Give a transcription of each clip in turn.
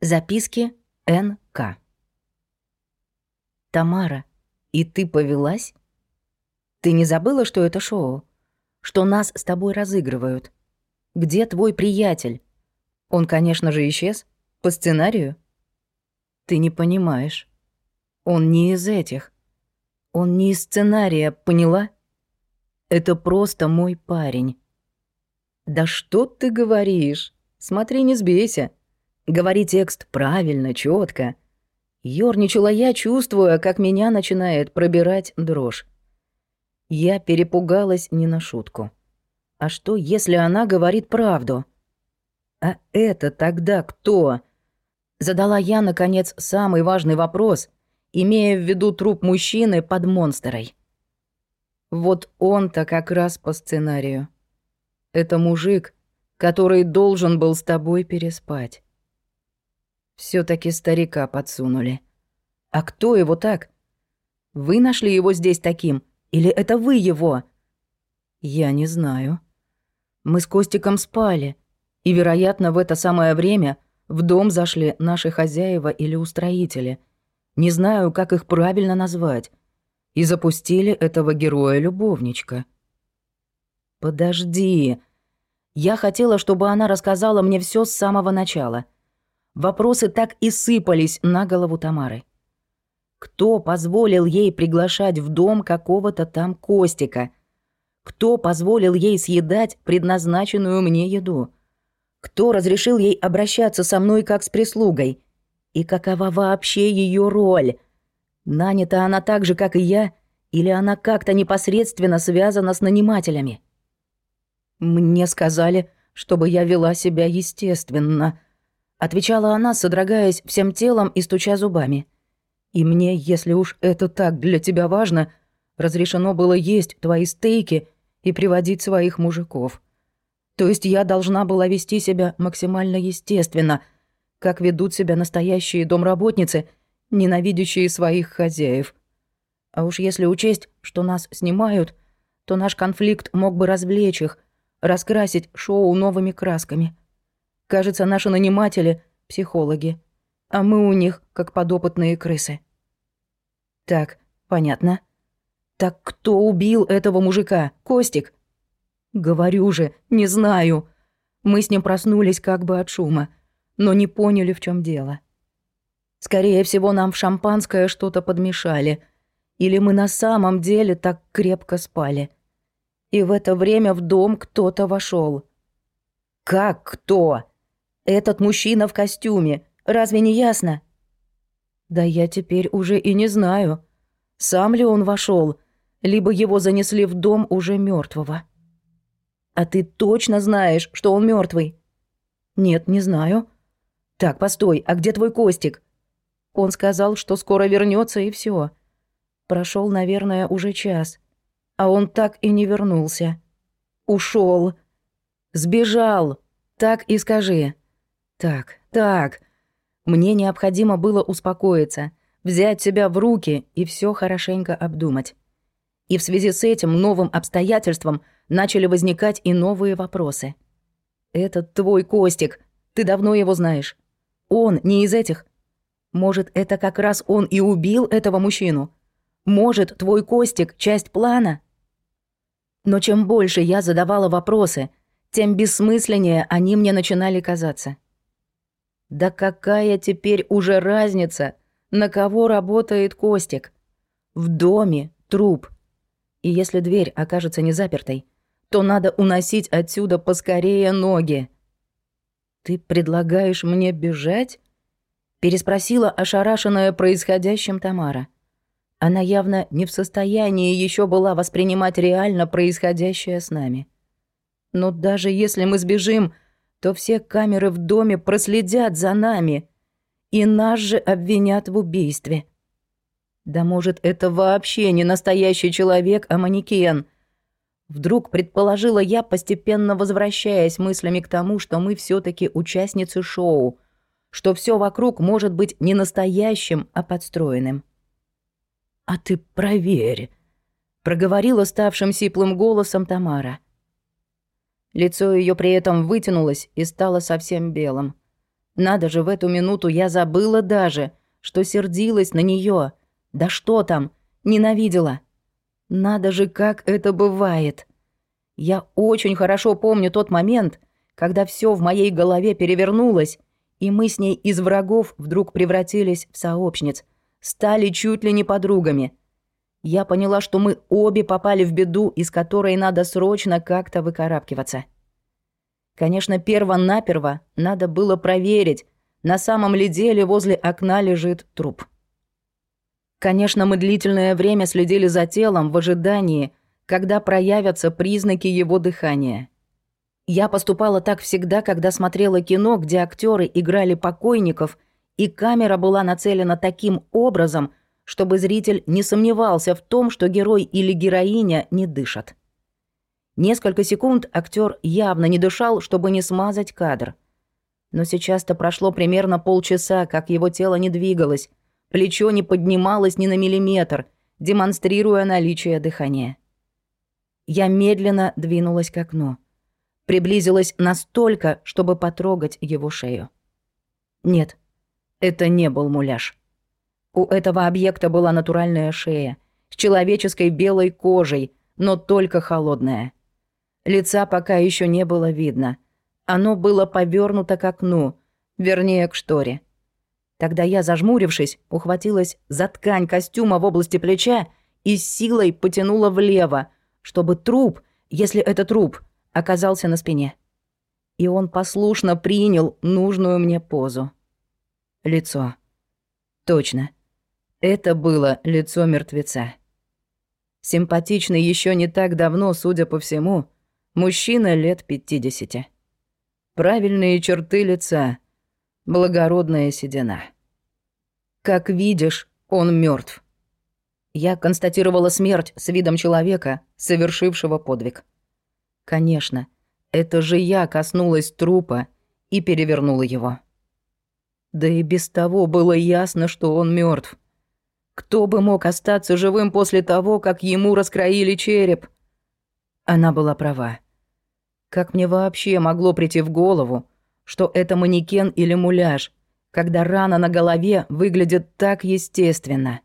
Записки Н.К. Тамара, и ты повелась? Ты не забыла, что это шоу? Что нас с тобой разыгрывают? Где твой приятель? Он, конечно же, исчез. По сценарию? Ты не понимаешь. Он не из этих. Он не из сценария, поняла? Это просто мой парень. Да что ты говоришь? Смотри, не сбейся. Говори текст правильно, четко. Ёрничала я, чувствуя, как меня начинает пробирать дрожь. Я перепугалась не на шутку. А что, если она говорит правду? А это тогда кто? Задала я, наконец, самый важный вопрос, имея в виду труп мужчины под монстрой. Вот он-то как раз по сценарию. Это мужик, который должен был с тобой переспать все таки старика подсунули. А кто его так? Вы нашли его здесь таким? Или это вы его? Я не знаю. Мы с Костиком спали, и, вероятно, в это самое время в дом зашли наши хозяева или устроители. Не знаю, как их правильно назвать. И запустили этого героя-любовничка. Подожди. Я хотела, чтобы она рассказала мне все с самого начала — Вопросы так и сыпались на голову Тамары. Кто позволил ей приглашать в дом какого-то там Костика? Кто позволил ей съедать предназначенную мне еду? Кто разрешил ей обращаться со мной как с прислугой? И какова вообще ее роль? Нанята она так же, как и я, или она как-то непосредственно связана с нанимателями? Мне сказали, чтобы я вела себя естественно, Отвечала она, содрогаясь всем телом и стуча зубами. «И мне, если уж это так для тебя важно, разрешено было есть твои стейки и приводить своих мужиков. То есть я должна была вести себя максимально естественно, как ведут себя настоящие домработницы, ненавидящие своих хозяев. А уж если учесть, что нас снимают, то наш конфликт мог бы развлечь их, раскрасить шоу новыми красками». Кажется, наши наниматели — психологи, а мы у них как подопытные крысы. Так, понятно. Так кто убил этого мужика? Костик? Говорю же, не знаю. Мы с ним проснулись как бы от шума, но не поняли, в чем дело. Скорее всего, нам в шампанское что-то подмешали, или мы на самом деле так крепко спали. И в это время в дом кто-то вошел. Как кто? Этот мужчина в костюме. Разве не ясно? Да я теперь уже и не знаю, сам ли он вошел, либо его занесли в дом уже мертвого. А ты точно знаешь, что он мертвый? Нет, не знаю. Так, постой, а где твой Костик? Он сказал, что скоро вернется и все. Прошел, наверное, уже час. А он так и не вернулся. Ушел. Сбежал. Так и скажи. Так, так. Мне необходимо было успокоиться, взять себя в руки и все хорошенько обдумать. И в связи с этим новым обстоятельством начали возникать и новые вопросы. «Этот твой Костик, ты давно его знаешь. Он не из этих. Может, это как раз он и убил этого мужчину? Может, твой Костик — часть плана?» Но чем больше я задавала вопросы, тем бессмысленнее они мне начинали казаться. Да какая теперь уже разница, на кого работает Костик? В доме труп. И если дверь окажется не запертой, то надо уносить отсюда поскорее ноги. «Ты предлагаешь мне бежать?» переспросила ошарашенная происходящим Тамара. Она явно не в состоянии еще была воспринимать реально происходящее с нами. Но даже если мы сбежим, то все камеры в доме проследят за нами, и нас же обвинят в убийстве. Да может, это вообще не настоящий человек, а манекен. Вдруг предположила я, постепенно возвращаясь мыслями к тому, что мы все таки участницы шоу, что все вокруг может быть не настоящим, а подстроенным. «А ты проверь», — проговорила ставшим сиплым голосом Тамара. — Лицо ее при этом вытянулось и стало совсем белым. Надо же, в эту минуту я забыла даже, что сердилась на нее. Да что там, ненавидела. Надо же, как это бывает. Я очень хорошо помню тот момент, когда все в моей голове перевернулось, и мы с ней из врагов вдруг превратились в сообщниц, стали чуть ли не подругами. Я поняла, что мы обе попали в беду, из которой надо срочно как-то выкарабкиваться. Конечно, перво-наперво надо было проверить, на самом ли деле возле окна лежит труп. Конечно, мы длительное время следили за телом в ожидании, когда проявятся признаки его дыхания. Я поступала так всегда, когда смотрела кино, где актеры играли покойников, и камера была нацелена таким образом, чтобы зритель не сомневался в том, что герой или героиня не дышат. Несколько секунд актер явно не дышал, чтобы не смазать кадр. Но сейчас-то прошло примерно полчаса, как его тело не двигалось, плечо не поднималось ни на миллиметр, демонстрируя наличие дыхания. Я медленно двинулась к окну. Приблизилась настолько, чтобы потрогать его шею. Нет, это не был муляж. У этого объекта была натуральная шея, с человеческой белой кожей, но только холодная. Лица пока еще не было видно. Оно было повернуто к окну, вернее, к шторе. Тогда я, зажмурившись, ухватилась за ткань костюма в области плеча и силой потянула влево, чтобы труп, если это труп, оказался на спине. И он послушно принял нужную мне позу. Лицо. Точно. Это было лицо мертвеца. Симпатичный еще не так давно, судя по всему, Мужчина лет 50. Правильные черты лица, благородная седина. Как видишь, он мертв. Я констатировала смерть с видом человека, совершившего подвиг. Конечно, это же я коснулась трупа и перевернула его. Да и без того было ясно, что он мертв. Кто бы мог остаться живым после того, как ему раскроили череп? Она была права. Как мне вообще могло прийти в голову, что это манекен или муляж, когда рана на голове выглядит так естественно?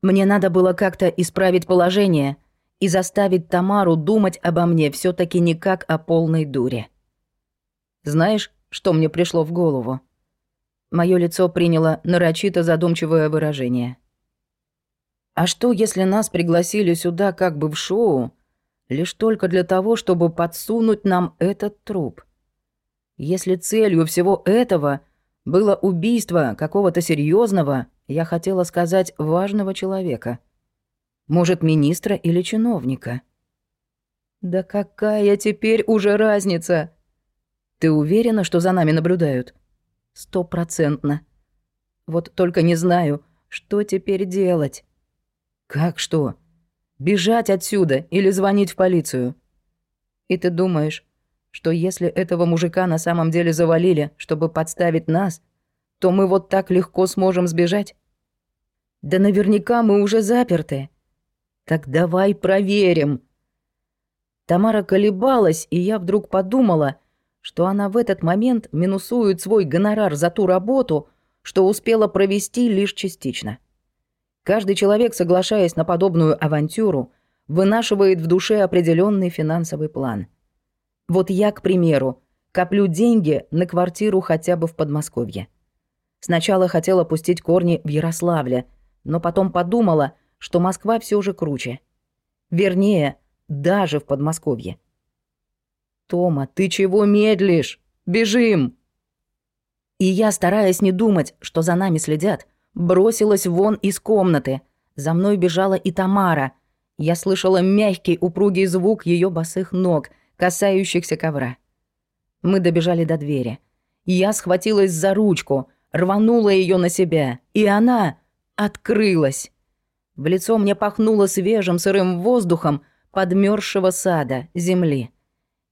Мне надо было как-то исправить положение и заставить Тамару думать обо мне все таки не как о полной дуре. Знаешь, что мне пришло в голову? Моё лицо приняло нарочито задумчивое выражение. А что, если нас пригласили сюда как бы в шоу, лишь только для того, чтобы подсунуть нам этот труп. Если целью всего этого было убийство какого-то серьезного, я хотела сказать, важного человека. Может, министра или чиновника. Да какая теперь уже разница? Ты уверена, что за нами наблюдают? Стопроцентно. Вот только не знаю, что теперь делать. Как что? Бежать отсюда или звонить в полицию. И ты думаешь, что если этого мужика на самом деле завалили, чтобы подставить нас, то мы вот так легко сможем сбежать? Да наверняка мы уже заперты. Так давай проверим. Тамара колебалась, и я вдруг подумала, что она в этот момент минусует свой гонорар за ту работу, что успела провести лишь частично. Каждый человек, соглашаясь на подобную авантюру, вынашивает в душе определенный финансовый план. Вот я, к примеру, коплю деньги на квартиру хотя бы в Подмосковье. Сначала хотела пустить корни в Ярославле, но потом подумала, что Москва все же круче. Вернее, даже в Подмосковье. «Тома, ты чего медлишь? Бежим!» И я, стараясь не думать, что за нами следят, Бросилась вон из комнаты. За мной бежала и Тамара. Я слышала мягкий, упругий звук ее босых ног, касающихся ковра. Мы добежали до двери. Я схватилась за ручку, рванула ее на себя, и она открылась. В лицо мне пахнуло свежим сырым воздухом подмерзшего сада, земли.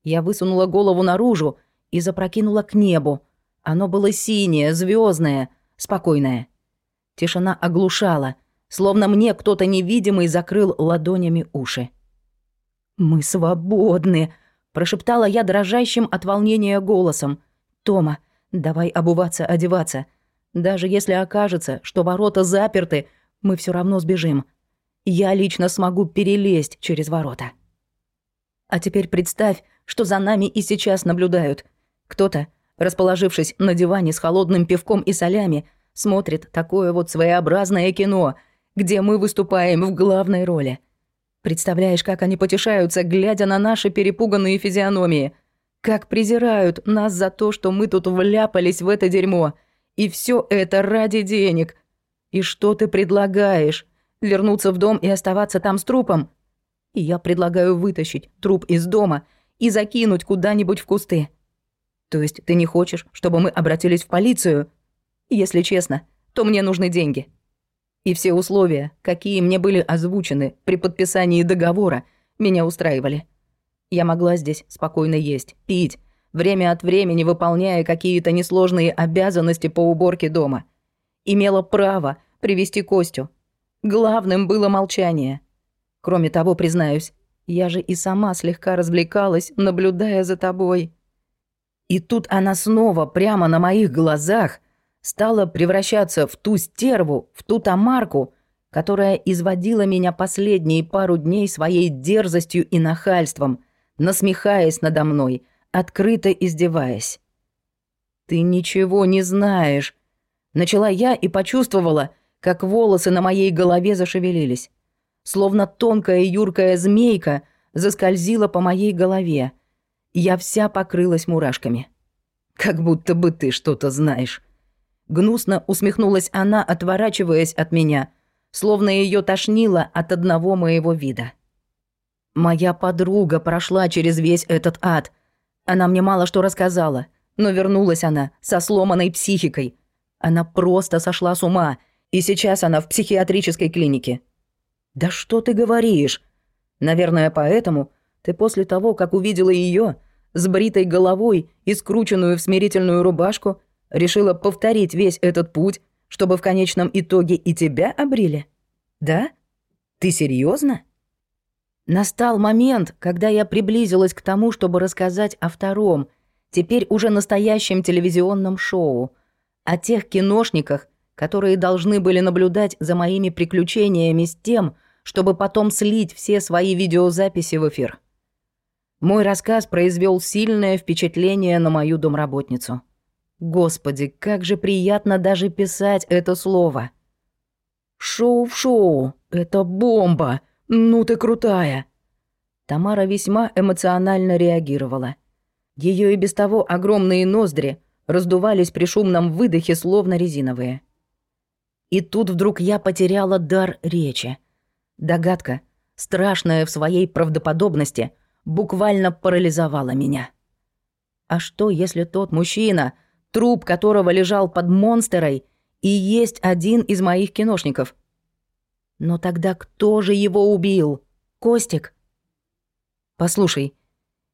Я высунула голову наружу и запрокинула к небу. Оно было синее, звездное, спокойное. Тишина оглушала, словно мне кто-то невидимый закрыл ладонями уши. «Мы свободны!» – прошептала я дрожащим от волнения голосом. «Тома, Давай обуваться, одеваться. Даже если окажется, что ворота заперты, мы все равно сбежим. Я лично смогу перелезть через ворота. А теперь представь, что за нами и сейчас наблюдают. Кто-то, расположившись на диване с холодным пивком и солями, смотрит такое вот своеобразное кино, где мы выступаем в главной роли. Представляешь, как они потешаются, глядя на наши перепуганные физиономии. Как презирают нас за то, что мы тут вляпались в это дерьмо. И все это ради денег. И что ты предлагаешь? Вернуться в дом и оставаться там с трупом? И я предлагаю вытащить труп из дома и закинуть куда-нибудь в кусты. То есть ты не хочешь, чтобы мы обратились в полицию? Если честно, то мне нужны деньги. И все условия, какие мне были озвучены при подписании договора, меня устраивали. Я могла здесь спокойно есть, пить, время от времени выполняя какие-то несложные обязанности по уборке дома. Имела право привести Костю. Главным было молчание. Кроме того, признаюсь, я же и сама слегка развлекалась, наблюдая за тобой. И тут она снова прямо на моих глазах стала превращаться в ту стерву, в ту Тамарку, которая изводила меня последние пару дней своей дерзостью и нахальством, насмехаясь надо мной, открыто издеваясь. «Ты ничего не знаешь», — начала я и почувствовала, как волосы на моей голове зашевелились. Словно тонкая юркая змейка заскользила по моей голове. Я вся покрылась мурашками. «Как будто бы ты что-то знаешь». Гнусно усмехнулась она, отворачиваясь от меня, словно ее тошнило от одного моего вида. Моя подруга прошла через весь этот ад. Она мне мало что рассказала, но вернулась она со сломанной психикой. Она просто сошла с ума, и сейчас она в психиатрической клинике. Да что ты говоришь? Наверное, поэтому ты после того, как увидела ее с бритой головой и скрученную в смирительную рубашку, решила повторить весь этот путь, чтобы в конечном итоге и тебя обрили? Да? Ты серьезно? Настал момент, когда я приблизилась к тому, чтобы рассказать о втором, теперь уже настоящем телевизионном шоу, о тех киношниках, которые должны были наблюдать за моими приключениями с тем, чтобы потом слить все свои видеозаписи в эфир. Мой рассказ произвел сильное впечатление на мою домработницу. Господи, как же приятно даже писать это слово. «Шоу в шоу! Это бомба!» «Ну ты крутая!» Тамара весьма эмоционально реагировала. Ее и без того огромные ноздри раздувались при шумном выдохе, словно резиновые. И тут вдруг я потеряла дар речи. Догадка, страшная в своей правдоподобности, буквально парализовала меня. А что, если тот мужчина, труп которого лежал под монстерой, и есть один из моих киношников? Но тогда кто же его убил? Костик? Послушай,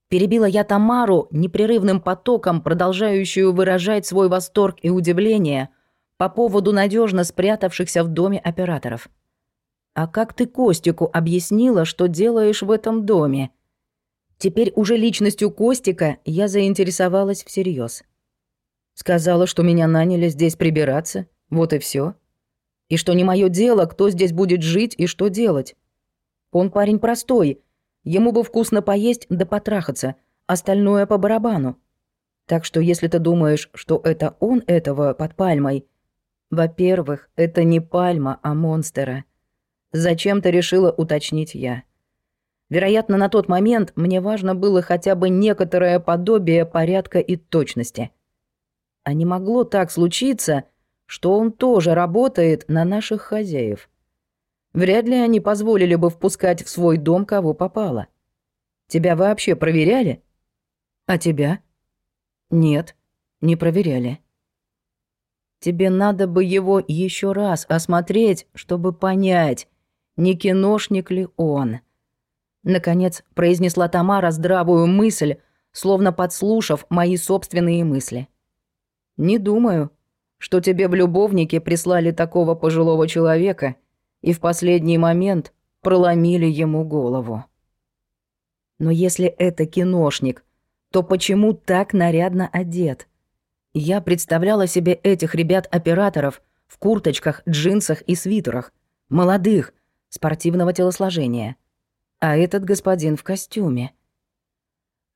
перебила я Тамару непрерывным потоком, продолжающую выражать свой восторг и удивление по поводу надежно спрятавшихся в доме операторов. А как ты Костику объяснила, что делаешь в этом доме? Теперь уже личностью Костика я заинтересовалась всерьез. Сказала, что меня наняли здесь прибираться, вот и все. И что не мое дело, кто здесь будет жить и что делать. Он парень простой, ему бы вкусно поесть да потрахаться, остальное по барабану. Так что если ты думаешь, что это он этого под пальмой... Во-первых, это не пальма, а монстера. Зачем ты решила уточнить я? Вероятно, на тот момент мне важно было хотя бы некоторое подобие порядка и точности. А не могло так случиться, что он тоже работает на наших хозяев. Вряд ли они позволили бы впускать в свой дом кого попало. Тебя вообще проверяли? А тебя? Нет, не проверяли. Тебе надо бы его еще раз осмотреть, чтобы понять, не киношник ли он. Наконец произнесла Тамара здравую мысль, словно подслушав мои собственные мысли. Не думаю, что тебе в любовнике прислали такого пожилого человека и в последний момент проломили ему голову. Но если это киношник, то почему так нарядно одет? Я представляла себе этих ребят-операторов в курточках, джинсах и свитерах, молодых, спортивного телосложения. А этот господин в костюме.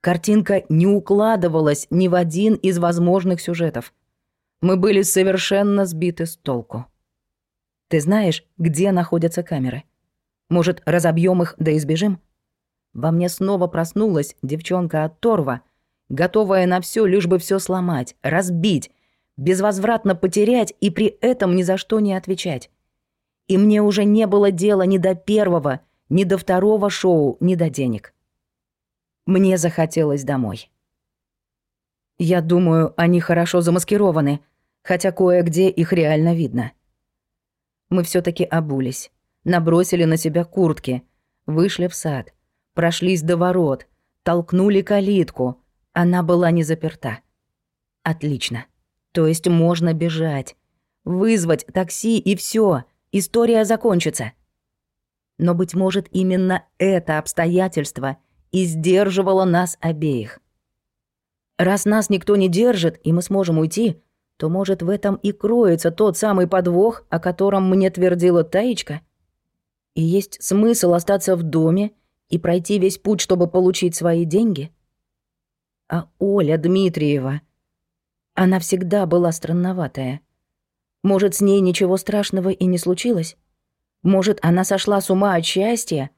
Картинка не укладывалась ни в один из возможных сюжетов. Мы были совершенно сбиты с толку. Ты знаешь, где находятся камеры? Может, разобьем их да избежим? Во мне снова проснулась девчонка от Торва, готовая на все, лишь бы все сломать, разбить, безвозвратно потерять и при этом ни за что не отвечать. И мне уже не было дела ни до первого, ни до второго шоу, ни до денег. Мне захотелось домой. Я думаю, они хорошо замаскированы, хотя кое-где их реально видно. Мы все таки обулись, набросили на себя куртки, вышли в сад, прошлись до ворот, толкнули калитку. Она была не заперта. Отлично. То есть можно бежать, вызвать такси и все, история закончится. Но, быть может, именно это обстоятельство и сдерживало нас обеих. Раз нас никто не держит, и мы сможем уйти, то, может, в этом и кроется тот самый подвох, о котором мне твердила Таечка? И есть смысл остаться в доме и пройти весь путь, чтобы получить свои деньги? А Оля Дмитриева... Она всегда была странноватая. Может, с ней ничего страшного и не случилось? Может, она сошла с ума от счастья?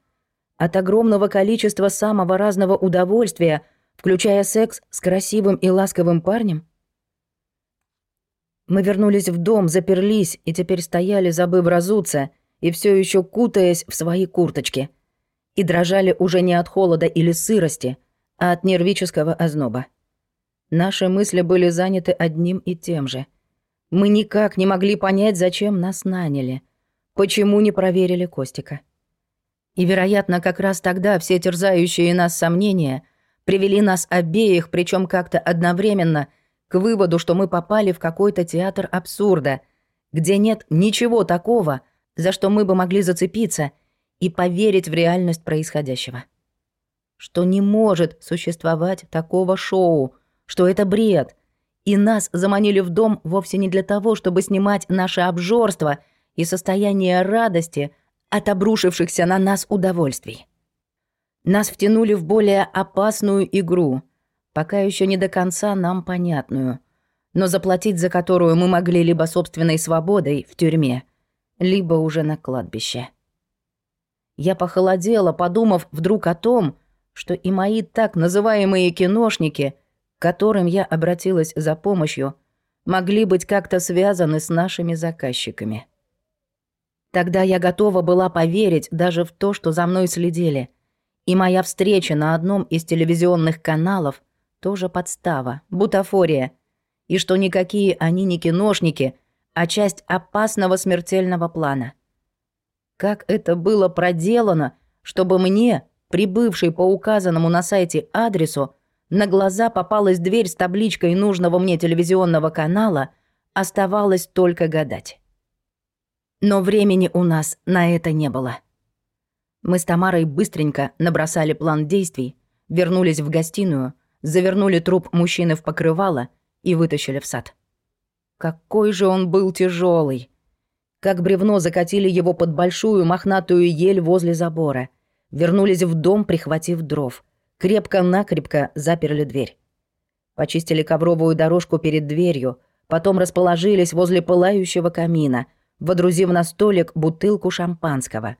От огромного количества самого разного удовольствия, включая секс с красивым и ласковым парнем? Мы вернулись в дом, заперлись и теперь стояли, забыв разуться, и все еще кутаясь в свои курточки. И дрожали уже не от холода или сырости, а от нервического озноба. Наши мысли были заняты одним и тем же. Мы никак не могли понять, зачем нас наняли. Почему не проверили Костика. И, вероятно, как раз тогда все терзающие нас сомнения привели нас обеих, причем как-то одновременно, к выводу, что мы попали в какой-то театр абсурда, где нет ничего такого, за что мы бы могли зацепиться и поверить в реальность происходящего. Что не может существовать такого шоу — что это бред. И нас заманили в дом вовсе не для того, чтобы снимать наше обжорство и состояние радости от обрушившихся на нас удовольствий. Нас втянули в более опасную игру, пока еще не до конца нам понятную, но заплатить за которую мы могли либо собственной свободой в тюрьме, либо уже на кладбище. Я похолодела, подумав вдруг о том, что и мои так называемые киношники — которым я обратилась за помощью, могли быть как-то связаны с нашими заказчиками. Тогда я готова была поверить даже в то, что за мной следили. И моя встреча на одном из телевизионных каналов тоже подстава, бутафория. И что никакие они не киношники, а часть опасного смертельного плана. Как это было проделано, чтобы мне, прибывшей по указанному на сайте адресу, на глаза попалась дверь с табличкой нужного мне телевизионного канала, оставалось только гадать. Но времени у нас на это не было. Мы с Тамарой быстренько набросали план действий, вернулись в гостиную, завернули труп мужчины в покрывало и вытащили в сад. Какой же он был тяжелый! Как бревно закатили его под большую мохнатую ель возле забора. Вернулись в дом, прихватив дров — Крепко-накрепко заперли дверь. Почистили ковровую дорожку перед дверью, потом расположились возле пылающего камина, водрузив на столик бутылку шампанского.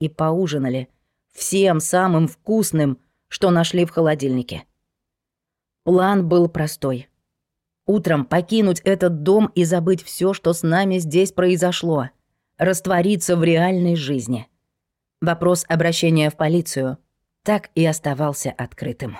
И поужинали всем самым вкусным, что нашли в холодильнике. План был простой. Утром покинуть этот дом и забыть все, что с нами здесь произошло. Раствориться в реальной жизни. Вопрос обращения в полицию так и оставался открытым.